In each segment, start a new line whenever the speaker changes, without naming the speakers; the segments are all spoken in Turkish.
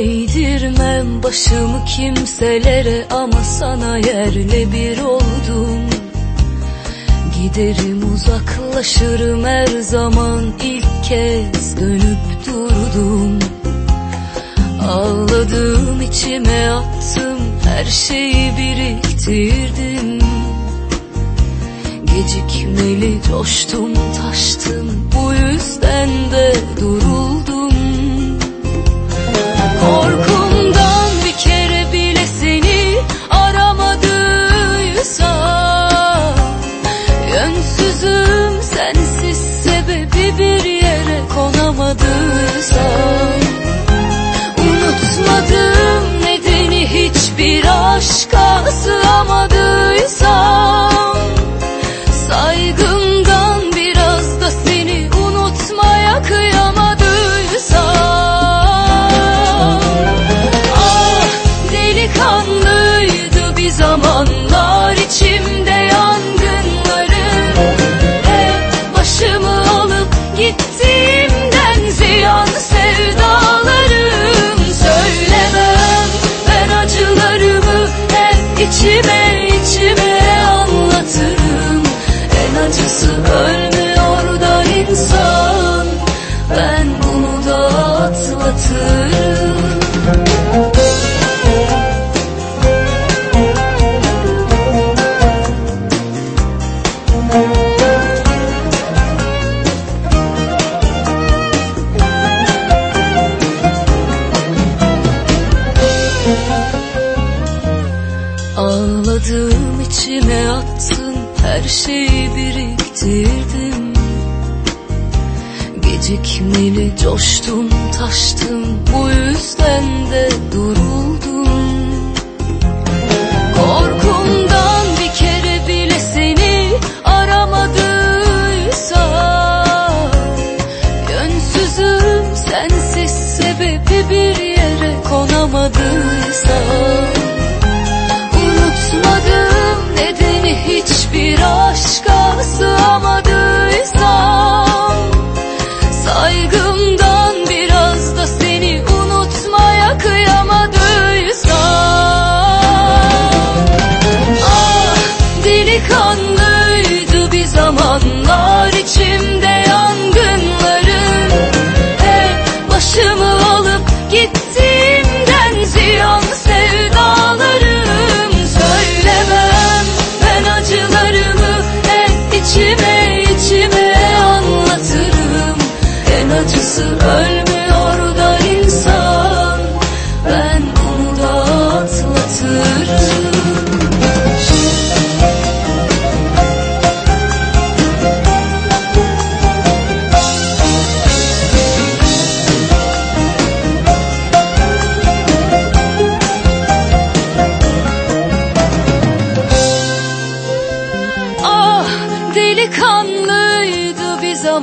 Eğdirmem başımı kimselere ama sana yerle bir oldum. Giderim uzaklaşırım her zaman ilk kez dönüp durdum. Ağladım içime attım her şeyi biriktirdim. Gecikmeli coştum taştım bu hep Ağladım içime attım her şeyi biriktirdim Gecikmeli coştum taştım bu yüzden de duruldum. Korkumdan bir kere bile seni aramadıysa Yönsüzüm sensiz sebebi bir yere konamadıysa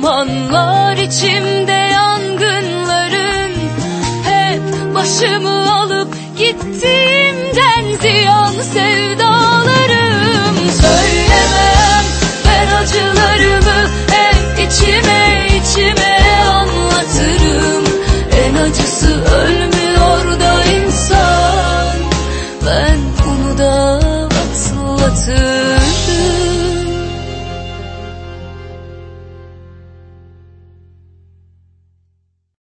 Yalanlar içimde yangınların Hep başımı